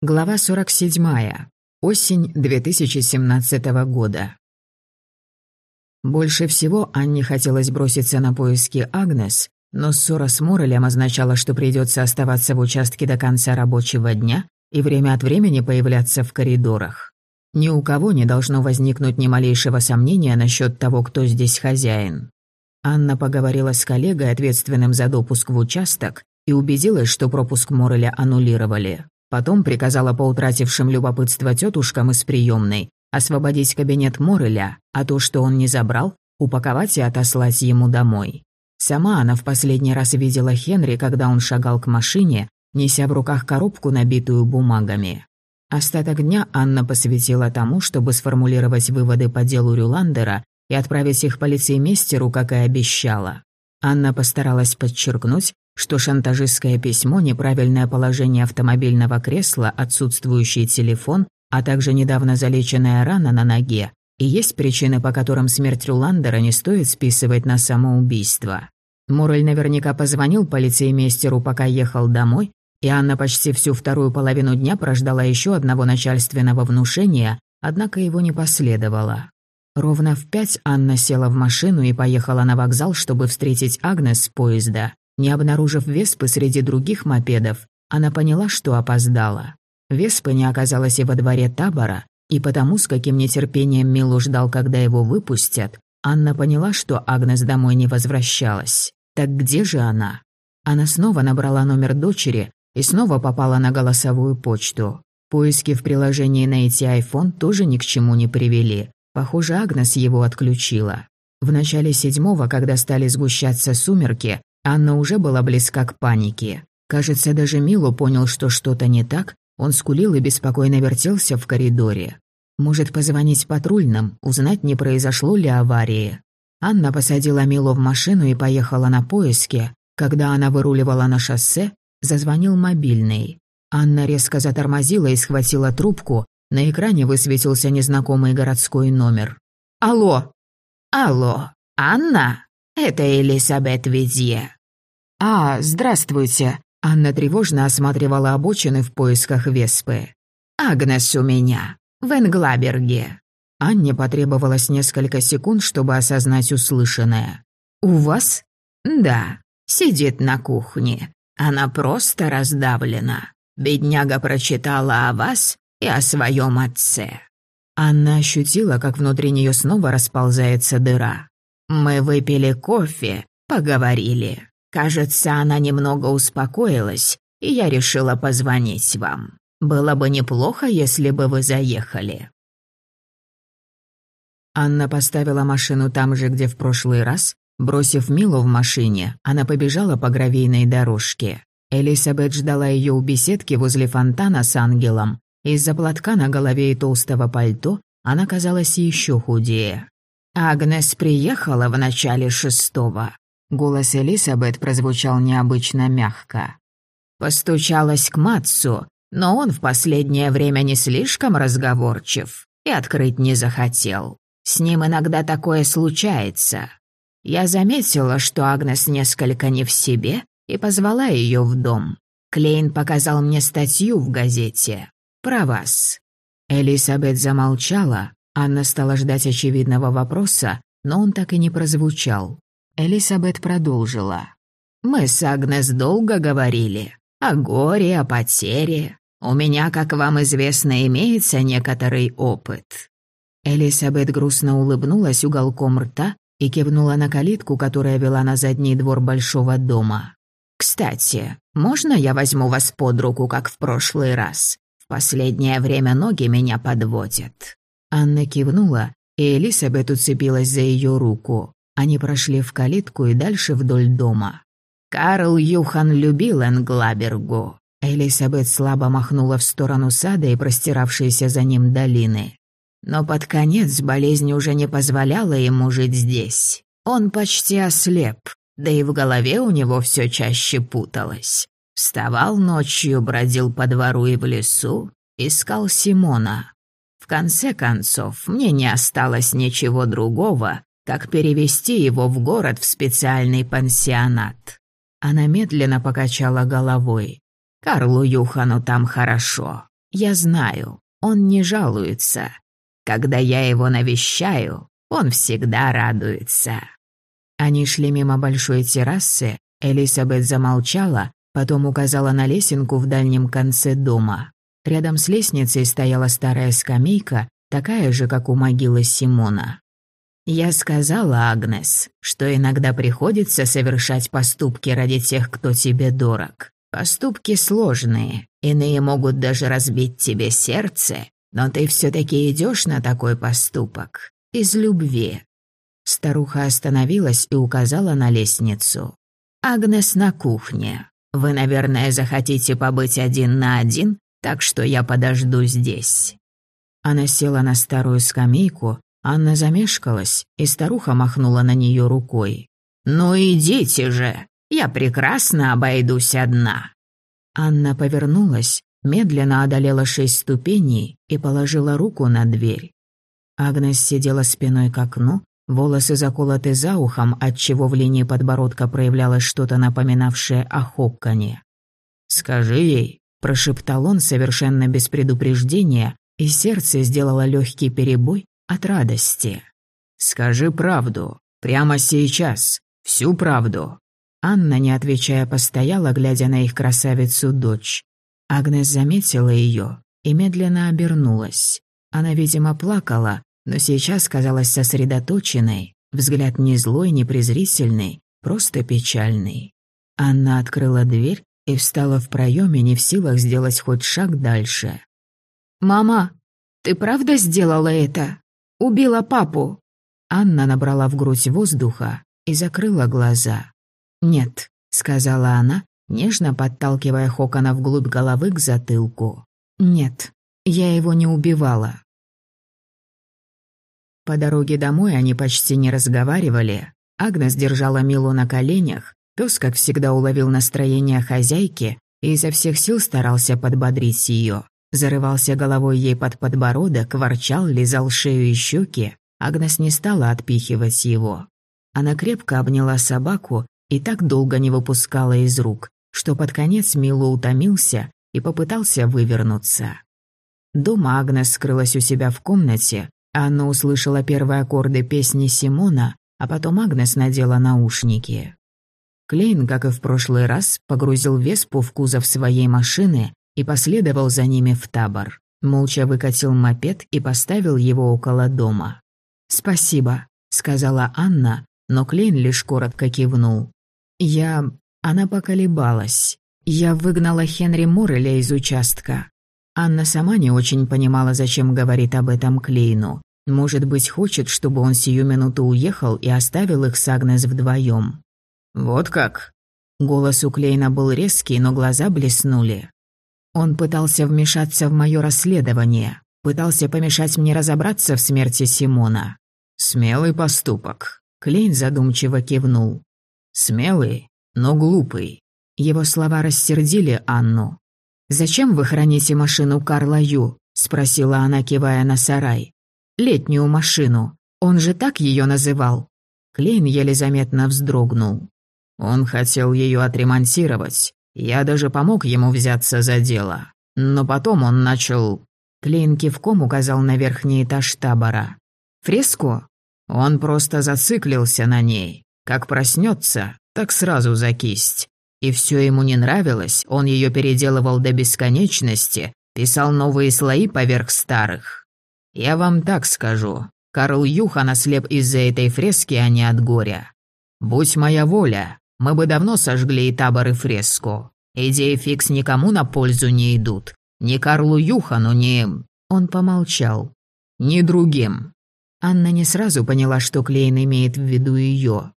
Глава 47. Осень 2017 года. Больше всего Анне хотелось броситься на поиски Агнес, но ссора с Морелем означала, что придется оставаться в участке до конца рабочего дня и время от времени появляться в коридорах. Ни у кого не должно возникнуть ни малейшего сомнения насчет того, кто здесь хозяин. Анна поговорила с коллегой, ответственным за допуск в участок, и убедилась, что пропуск Мореля аннулировали. Потом приказала поутратившим любопытство тетушкам из приемной освободить кабинет Мореля, а то, что он не забрал, упаковать и отослать ему домой. Сама она в последний раз видела Хенри, когда он шагал к машине, неся в руках коробку, набитую бумагами. Остаток дня Анна посвятила тому, чтобы сформулировать выводы по делу Рюландера и отправить их полицеймейстеру, как и обещала. Анна постаралась подчеркнуть, что шантажистское письмо, неправильное положение автомобильного кресла, отсутствующий телефон, а также недавно залеченная рана на ноге, и есть причины, по которым смерть Руландера не стоит списывать на самоубийство. Морель наверняка позвонил полицеймейстеру, пока ехал домой, и Анна почти всю вторую половину дня прождала еще одного начальственного внушения, однако его не последовало. Ровно в пять Анна села в машину и поехала на вокзал, чтобы встретить Агнес с поезда. Не обнаружив Веспы среди других мопедов, она поняла, что опоздала. Веспа не оказалась и во дворе табора, и потому, с каким нетерпением Милу ждал, когда его выпустят, Анна поняла, что Агнес домой не возвращалась. Так где же она? Она снова набрала номер дочери и снова попала на голосовую почту. Поиски в приложении «Найти iPhone» тоже ни к чему не привели. Похоже, Агнес его отключила. В начале седьмого, когда стали сгущаться сумерки, Анна уже была близка к панике. Кажется, даже Милу понял, что что-то не так, он скулил и беспокойно вертелся в коридоре. Может, позвонить патрульным, узнать, не произошло ли аварии. Анна посадила Милу в машину и поехала на поиски. Когда она выруливала на шоссе, зазвонил мобильный. Анна резко затормозила и схватила трубку. На экране высветился незнакомый городской номер. «Алло!» «Алло, Анна?» «Это Элисабет Видье». «А, здравствуйте». Анна тревожно осматривала обочины в поисках Веспы. «Агнес у меня, в Энглаберге». Анне потребовалось несколько секунд, чтобы осознать услышанное. «У вас?» «Да, сидит на кухне. Она просто раздавлена. Бедняга прочитала о вас и о своем отце». Анна ощутила, как внутри нее снова расползается дыра. Мы выпили кофе, поговорили. Кажется, она немного успокоилась, и я решила позвонить вам. Было бы неплохо, если бы вы заехали». Анна поставила машину там же, где в прошлый раз. Бросив Милу в машине, она побежала по гравийной дорожке. Элисабет ждала ее у беседки возле фонтана с ангелом. Из-за платка на голове и толстого пальто она казалась еще худее. Агнес приехала в начале шестого. Голос Элисабет прозвучал необычно мягко. Постучалась к Матсу, но он в последнее время не слишком разговорчив и открыть не захотел. С ним иногда такое случается. Я заметила, что Агнес несколько не в себе, и позвала ее в дом. Клейн показал мне статью в газете. Про вас. Элисабет замолчала, Анна стала ждать очевидного вопроса, но он так и не прозвучал. Элисабет продолжила. «Мы с Агнес долго говорили. О горе, о потере. У меня, как вам известно, имеется некоторый опыт». Элисабет грустно улыбнулась уголком рта и кивнула на калитку, которая вела на задний двор большого дома. «Кстати, можно я возьму вас под руку, как в прошлый раз? В последнее время ноги меня подводят». Анна кивнула, и Элисабет уцепилась за ее руку. Они прошли в калитку и дальше вдоль дома. «Карл Юхан любил Энглабергу». Элисабет слабо махнула в сторону сада и простиравшейся за ним долины. Но под конец болезнь уже не позволяла ему жить здесь. Он почти ослеп, да и в голове у него все чаще путалось. Вставал ночью, бродил по двору и в лесу, искал Симона конце концов, мне не осталось ничего другого, как перевести его в город в специальный пансионат. Она медленно покачала головой. Карлу Юхану там хорошо. Я знаю, он не жалуется. Когда я его навещаю, он всегда радуется». Они шли мимо большой террасы, Элизабет замолчала, потом указала на лесенку в дальнем конце дома. Рядом с лестницей стояла старая скамейка, такая же, как у могилы Симона. «Я сказала, Агнес, что иногда приходится совершать поступки ради тех, кто тебе дорог. Поступки сложные, иные могут даже разбить тебе сердце, но ты все-таки идешь на такой поступок. Из любви». Старуха остановилась и указала на лестницу. «Агнес на кухне. Вы, наверное, захотите побыть один на один, так что я подожду здесь». Она села на старую скамейку, Анна замешкалась, и старуха махнула на нее рукой. «Ну идите же, я прекрасно обойдусь одна». Анна повернулась, медленно одолела шесть ступеней и положила руку на дверь. Агнес сидела спиной к окну, волосы заколоты за ухом, отчего в линии подбородка проявлялось что-то напоминавшее о хоккане. «Скажи ей», – прошептал он совершенно без предупреждения, и сердце сделало легкий перебой от радости. «Скажи правду, прямо сейчас, всю правду». Анна, не отвечая, постояла, глядя на их красавицу-дочь. Агнес заметила ее и медленно обернулась. Она, видимо, плакала, но сейчас казалась сосредоточенной, взгляд не злой, не презрительный, просто печальный. Анна открыла дверь и встала в проеме, не в силах сделать хоть шаг дальше. «Мама, ты правда сделала это? Убила папу?» Анна набрала в грудь воздуха и закрыла глаза. «Нет», — сказала она, нежно подталкивая Хокона вглубь головы к затылку. «Нет, я его не убивала». По дороге домой они почти не разговаривали. Агнес держала Милу на коленях, пес, как всегда, уловил настроение хозяйки и изо всех сил старался подбодрить ее. Зарывался головой ей под подбородок, ворчал, лизал шею и щеки. Агнес не стала отпихивать его. Она крепко обняла собаку и так долго не выпускала из рук, что под конец Мило утомился и попытался вывернуться. Дома Агнес скрылась у себя в комнате, Анна услышала первые аккорды песни Симона, а потом Агнес надела наушники. Клейн, как и в прошлый раз, погрузил Веспу в кузов своей машины и последовал за ними в табор. Молча выкатил мопед и поставил его около дома. «Спасибо», — сказала Анна, но Клейн лишь коротко кивнул. «Я...» Она поколебалась. «Я выгнала Хенри Морреля из участка». Анна сама не очень понимала, зачем говорит об этом Клейну. Может быть, хочет, чтобы он сию минуту уехал и оставил их с Агнес вдвоем. «Вот как?» Голос у Клейна был резкий, но глаза блеснули. Он пытался вмешаться в мое расследование, пытался помешать мне разобраться в смерти Симона. Смелый поступок. Клейн задумчиво кивнул. Смелый, но глупый. Его слова рассердили Анну. «Зачем вы храните машину Карла Ю?» – спросила она, кивая на сарай. «Летнюю машину. Он же так ее называл». Клейн еле заметно вздрогнул. Он хотел ее отремонтировать, я даже помог ему взяться за дело. Но потом он начал... Клейн кивком указал на верхний этаж табора. «Фреску?» Он просто зациклился на ней. Как проснется, так сразу за кисть. И все ему не нравилось, он ее переделывал до бесконечности, писал новые слои поверх старых. Я вам так скажу, Карл Юхан ослеп из-за этой фрески, а не от горя. Будь моя воля, мы бы давно сожгли и табор, и фреску. Идеи фикс никому на пользу не идут. Ни Карлу Юхану, ни...» Он помолчал. «Ни другим». Анна не сразу поняла, что Клейн имеет в виду ее.